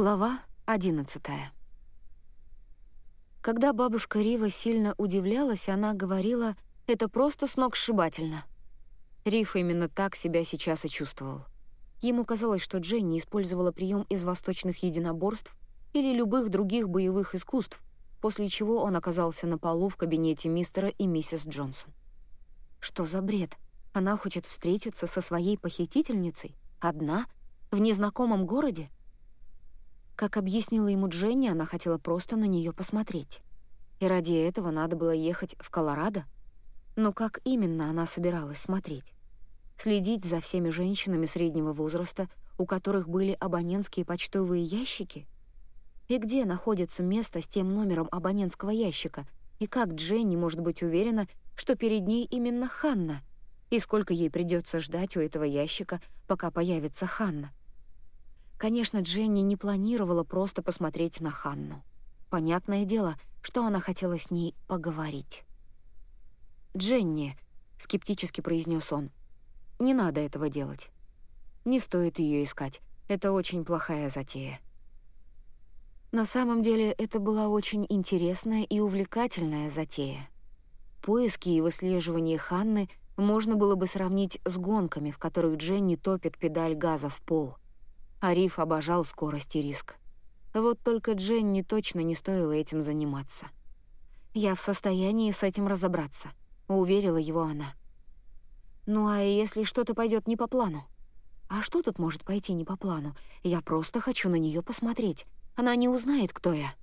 Глава 11 Когда бабушка Рива сильно удивлялась, она говорила, это просто сногсшибательно. Риф именно так себя сейчас и чувствовал. Ему казалось, что Дженни использовала прием из восточных единоборств или любых других боевых искусств, после чего он оказался на полу в кабинете мистера и миссис Джонсон. Что за бред? Она хочет встретиться со своей похитительницей? Одна? В незнакомом городе? Как объяснила ему Дженни, она хотела просто на нее посмотреть. И ради этого надо было ехать в Колорадо? Но как именно она собиралась смотреть? Следить за всеми женщинами среднего возраста, у которых были абонентские почтовые ящики? И где находится место с тем номером абонентского ящика? И как Дженни может быть уверена, что перед ней именно Ханна? И сколько ей придется ждать у этого ящика, пока появится Ханна? Конечно, Дженни не планировала просто посмотреть на Ханну. Понятное дело, что она хотела с ней поговорить. «Дженни», — скептически произнес он, — «не надо этого делать. Не стоит ее искать. Это очень плохая затея». На самом деле, это была очень интересная и увлекательная затея. Поиски и выслеживание Ханны можно было бы сравнить с гонками, в которых Дженни топит педаль газа в пол — Ариф обожал скорость и риск. Вот только Дженни точно не стоило этим заниматься. «Я в состоянии с этим разобраться», — уверила его она. «Ну а если что-то пойдет не по плану?» «А что тут может пойти не по плану? Я просто хочу на нее посмотреть. Она не узнает, кто я».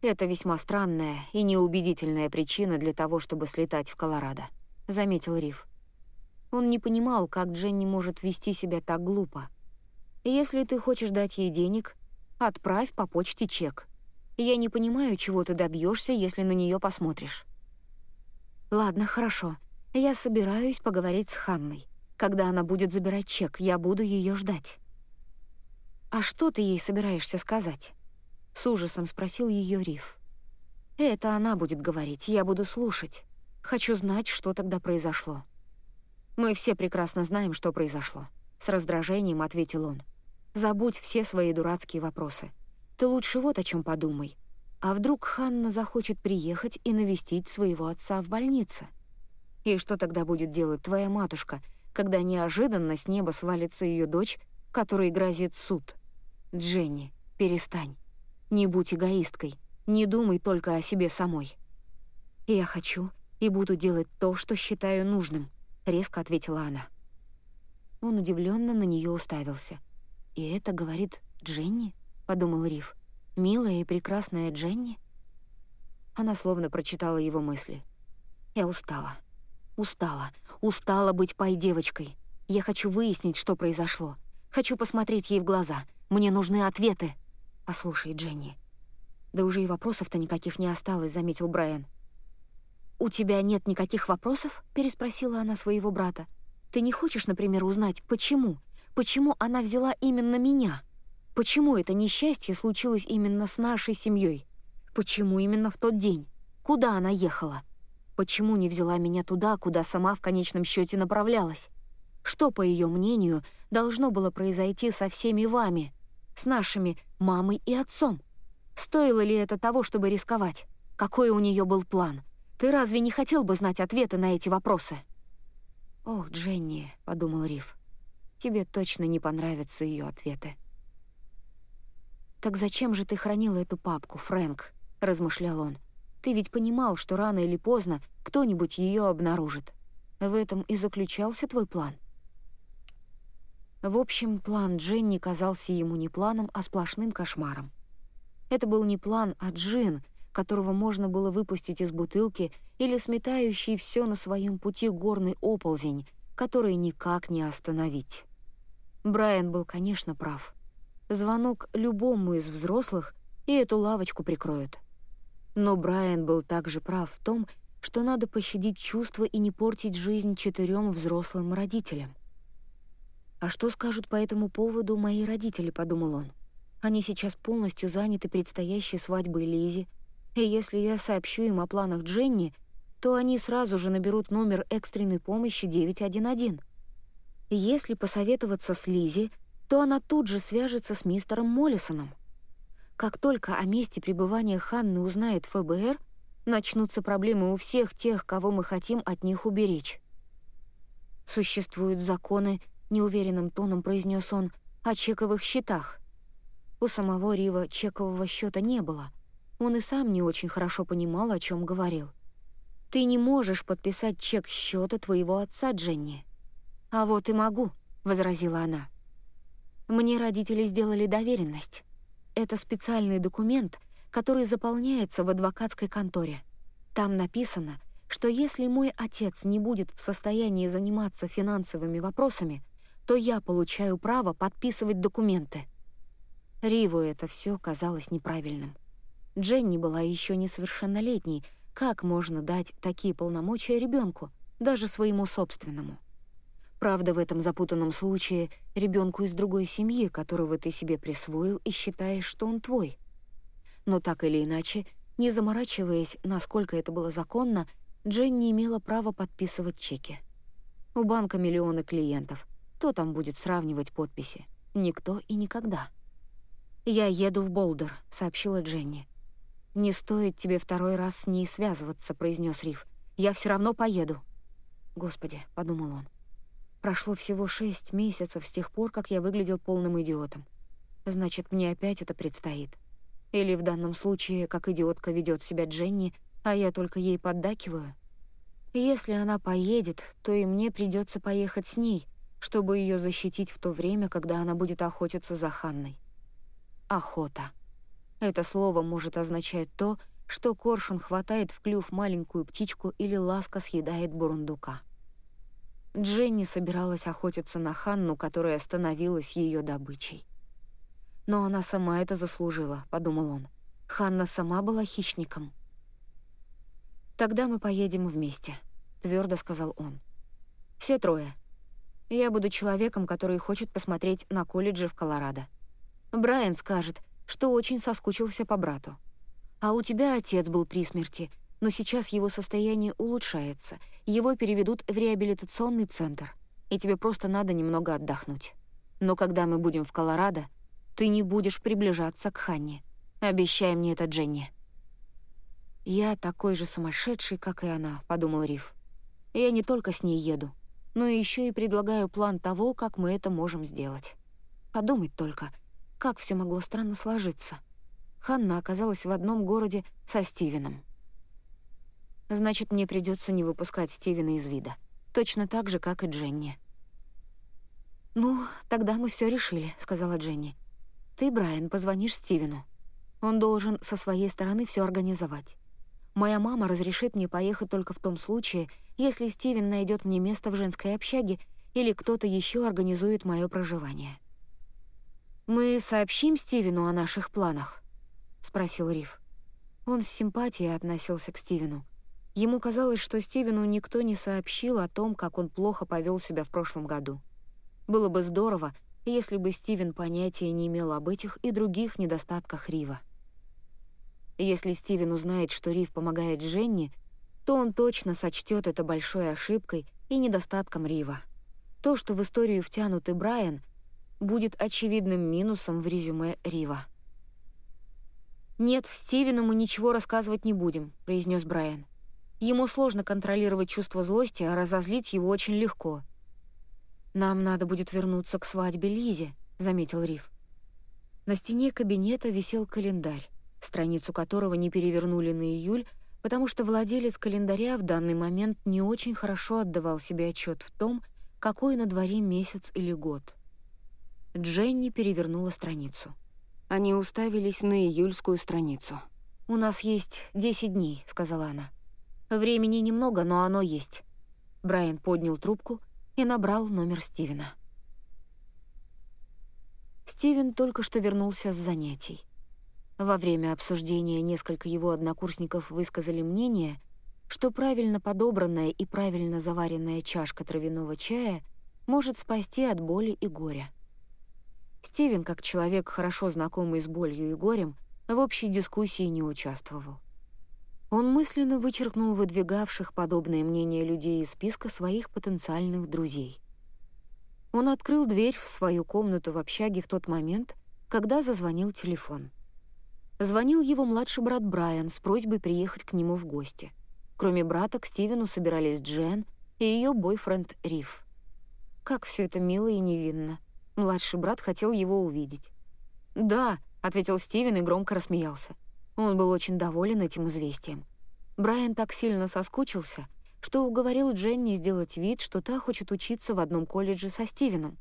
«Это весьма странная и неубедительная причина для того, чтобы слетать в Колорадо», — заметил Риф. Он не понимал, как Дженни может вести себя так глупо. «Если ты хочешь дать ей денег, отправь по почте чек. Я не понимаю, чего ты добьешься, если на нее посмотришь». «Ладно, хорошо. Я собираюсь поговорить с Ханной. Когда она будет забирать чек, я буду ее ждать». «А что ты ей собираешься сказать?» С ужасом спросил ее Риф. «Это она будет говорить, я буду слушать. Хочу знать, что тогда произошло». «Мы все прекрасно знаем, что произошло», — с раздражением ответил он. «Забудь все свои дурацкие вопросы. Ты лучше вот о чем подумай. А вдруг Ханна захочет приехать и навестить своего отца в больнице? И что тогда будет делать твоя матушка, когда неожиданно с неба свалится ее дочь, которой грозит суд? Дженни, перестань. Не будь эгоисткой. Не думай только о себе самой. Я хочу и буду делать то, что считаю нужным —— резко ответила она. Он удивленно на нее уставился. «И это говорит Дженни?» — подумал Риф. «Милая и прекрасная Дженни?» Она словно прочитала его мысли. «Я устала. Устала. Устала быть пай-девочкой. Я хочу выяснить, что произошло. Хочу посмотреть ей в глаза. Мне нужны ответы. Послушай, Дженни». «Да уже и вопросов-то никаких не осталось», — заметил Брайан. «У тебя нет никаких вопросов?» — переспросила она своего брата. «Ты не хочешь, например, узнать, почему? Почему она взяла именно меня? Почему это несчастье случилось именно с нашей семьей? Почему именно в тот день? Куда она ехала? Почему не взяла меня туда, куда сама в конечном счете направлялась? Что, по ее мнению, должно было произойти со всеми вами, с нашими мамой и отцом? Стоило ли это того, чтобы рисковать? Какой у нее был план?» Ты разве не хотел бы знать ответы на эти вопросы?» «Ох, Дженни», — подумал Риф, — «тебе точно не понравятся ее ответы». «Так зачем же ты хранил эту папку, Фрэнк?» — размышлял он. «Ты ведь понимал, что рано или поздно кто-нибудь ее обнаружит. В этом и заключался твой план». В общем, план Дженни казался ему не планом, а сплошным кошмаром. Это был не план, а джин, которого можно было выпустить из бутылки, или сметающий все на своем пути горный оползень, который никак не остановить. Брайан был, конечно, прав. Звонок любому из взрослых, и эту лавочку прикроют. Но Брайан был также прав в том, что надо пощадить чувства и не портить жизнь четырем взрослым родителям. «А что скажут по этому поводу мои родители?» — подумал он. «Они сейчас полностью заняты предстоящей свадьбой Лизи, и если я сообщу им о планах Дженни, то они сразу же наберут номер экстренной помощи 911. Если посоветоваться с Лизи, то она тут же свяжется с мистером Моллисоном. Как только о месте пребывания Ханны узнает ФБР, начнутся проблемы у всех тех, кого мы хотим от них уберечь. «Существуют законы», — неуверенным тоном произнес он, — «о чековых счетах». У самого Рива чекового счета не было. Он и сам не очень хорошо понимал, о чем говорил. «Ты не можешь подписать чек счета твоего отца, Дженни». «А вот и могу», — возразила она. «Мне родители сделали доверенность. Это специальный документ, который заполняется в адвокатской конторе. Там написано, что если мой отец не будет в состоянии заниматься финансовыми вопросами, то я получаю право подписывать документы. Риву это все казалось неправильным. Дженни была еще несовершеннолетней, как можно дать такие полномочия ребенку, даже своему собственному? Правда, в этом запутанном случае ребенку из другой семьи, которого ты себе присвоил и считаешь, что он твой. Но так или иначе, не заморачиваясь, насколько это было законно, Дженни имела право подписывать чеки. У банка миллионы клиентов. Кто там будет сравнивать подписи? Никто и никогда. «Я еду в Болдер», — сообщила Дженни. «Не стоит тебе второй раз с ней связываться», — произнес Риф. «Я все равно поеду». «Господи», — подумал он. «Прошло всего шесть месяцев с тех пор, как я выглядел полным идиотом. Значит, мне опять это предстоит. Или в данном случае, как идиотка ведет себя Дженни, а я только ей поддакиваю. Если она поедет, то и мне придется поехать с ней, чтобы ее защитить в то время, когда она будет охотиться за Ханной. Охота. Это слово может означать то, что коршун хватает в клюв маленькую птичку или ласка съедает бурундука. Дженни собиралась охотиться на Ханну, которая становилась ее добычей. «Но она сама это заслужила», — подумал он. «Ханна сама была хищником». «Тогда мы поедем вместе», — твердо сказал он. «Все трое. Я буду человеком, который хочет посмотреть на колледжи в Колорадо. Брайан скажет, что очень соскучился по брату. А у тебя отец был при смерти, но сейчас его состояние улучшается. Его переведут в реабилитационный центр, и тебе просто надо немного отдохнуть. Но когда мы будем в Колорадо, ты не будешь приближаться к Ханне. Обещай мне это, Дженни». «Я такой же сумасшедший, как и она», — подумал Риф. «Я не только с ней еду, но еще и предлагаю план того, как мы это можем сделать. Подумать только, как все могло странно сложиться. Ханна оказалась в одном городе со Стивеном. Значит, мне придется не выпускать Стивена из вида. Точно так же, как и Дженни. «Ну, тогда мы все решили», — сказала Дженни. «Ты, Брайан, позвонишь Стивену. Он должен со своей стороны все организовать. Моя мама разрешит мне поехать только в том случае, если Стивен найдет мне место в женской общаге или кто-то еще организует мое проживание. «Мы сообщим Стивену о наших планах?» — спросил Риф. Он с симпатией относился к Стивену. Ему казалось, что Стивену никто не сообщил о том, как он плохо повел себя в прошлом году. Было бы здорово, если бы Стивен понятия не имел об этих и других недостатках Рива. Если Стивен узнает, что Рив помогает Женни, то он точно сочтет это большой ошибкой и недостатком Рива. То, что в историю втянут и Брайан, будет очевидным минусом в резюме Рива. «Нет, Стивену мы ничего рассказывать не будем», — произнес Брайан. «Ему сложно контролировать чувство злости, а разозлить его очень легко». «Нам надо будет вернуться к свадьбе Лизе», — заметил Рив. На стене кабинета висел календарь страницу которого не перевернули на июль, потому что владелец календаря в данный момент не очень хорошо отдавал себе отчет в том, какой на дворе месяц или год. Дженни перевернула страницу. Они уставились на июльскую страницу. «У нас есть 10 дней», — сказала она. «Времени немного, но оно есть». Брайан поднял трубку и набрал номер Стивена. Стивен только что вернулся с занятий. Во время обсуждения несколько его однокурсников высказали мнение, что правильно подобранная и правильно заваренная чашка травяного чая может спасти от боли и горя. Стивен, как человек, хорошо знакомый с болью и горем, в общей дискуссии не участвовал. Он мысленно вычеркнул выдвигавших подобное мнение людей из списка своих потенциальных друзей. Он открыл дверь в свою комнату в общаге в тот момент, когда зазвонил телефон. Звонил его младший брат Брайан с просьбой приехать к нему в гости. Кроме брата, к Стивену собирались Джен и ее бойфренд Риф. Как все это мило и невинно. Младший брат хотел его увидеть. «Да», — ответил Стивен и громко рассмеялся. Он был очень доволен этим известием. Брайан так сильно соскучился, что уговорил Дженни сделать вид, что та хочет учиться в одном колледже со Стивеном.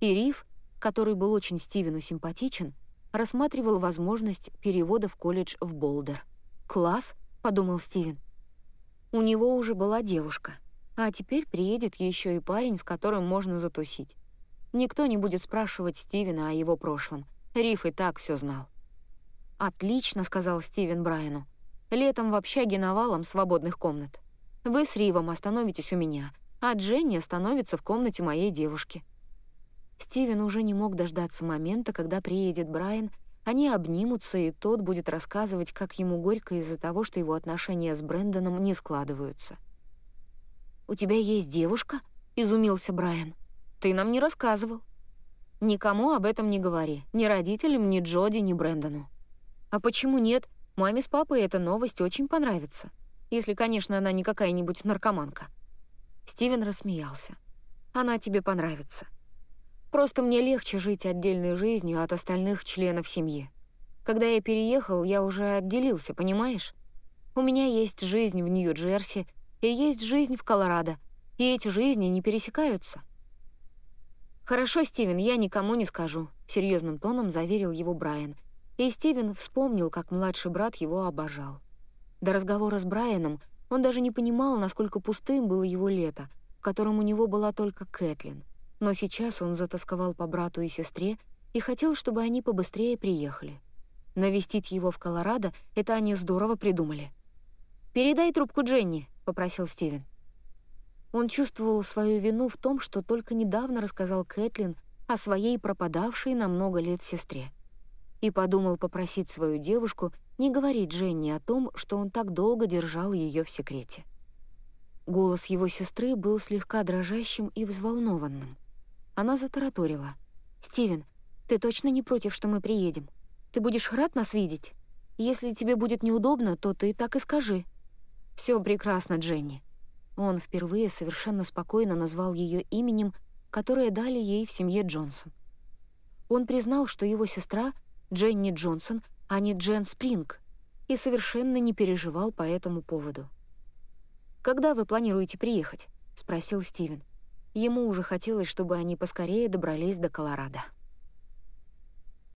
И Риф, который был очень Стивену симпатичен, рассматривал возможность перевода в колледж в Болдер. «Класс», — подумал Стивен. У него уже была девушка, а теперь приедет еще и парень, с которым можно затусить. Никто не будет спрашивать Стивена о его прошлом. Риф и так все знал. «Отлично», — сказал Стивен Брайану. «Летом в общаге навалом свободных комнат. Вы с Ривом остановитесь у меня, а Дженни остановится в комнате моей девушки». Стивен уже не мог дождаться момента, когда приедет Брайан, они обнимутся, и тот будет рассказывать, как ему горько из-за того, что его отношения с Брэндоном не складываются. «У тебя есть девушка?» — изумился Брайан. «Ты нам не рассказывал». «Никому об этом не говори, ни родителям, ни Джоди, ни Брэндону». «А почему нет? Маме с папой эта новость очень понравится. Если, конечно, она не какая-нибудь наркоманка». Стивен рассмеялся. «Она тебе понравится. Просто мне легче жить отдельной жизнью от остальных членов семьи. Когда я переехал, я уже отделился, понимаешь? У меня есть жизнь в Нью-Джерси и есть жизнь в Колорадо, и эти жизни не пересекаются. «Хорошо, Стивен, я никому не скажу», — серьезным тоном заверил его Брайан. И Стивен вспомнил, как младший брат его обожал. До разговора с Брайаном он даже не понимал, насколько пустым было его лето, в котором у него была только Кэтлин — но сейчас он затасковал по брату и сестре и хотел, чтобы они побыстрее приехали. Навестить его в Колорадо — это они здорово придумали. «Передай трубку Дженни», — попросил Стивен. Он чувствовал свою вину в том, что только недавно рассказал Кэтлин о своей пропадавшей на много лет сестре. И подумал попросить свою девушку не говорить Дженни о том, что он так долго держал ее в секрете. Голос его сестры был слегка дрожащим и взволнованным. Она затараторила. «Стивен, ты точно не против, что мы приедем? Ты будешь рад нас видеть? Если тебе будет неудобно, то ты так и скажи». Все прекрасно, Дженни». Он впервые совершенно спокойно назвал ее именем, которое дали ей в семье Джонсон. Он признал, что его сестра Дженни Джонсон, а не Джен Спринг, и совершенно не переживал по этому поводу. «Когда вы планируете приехать?» — спросил Стивен. Ему уже хотелось, чтобы они поскорее добрались до Колорадо.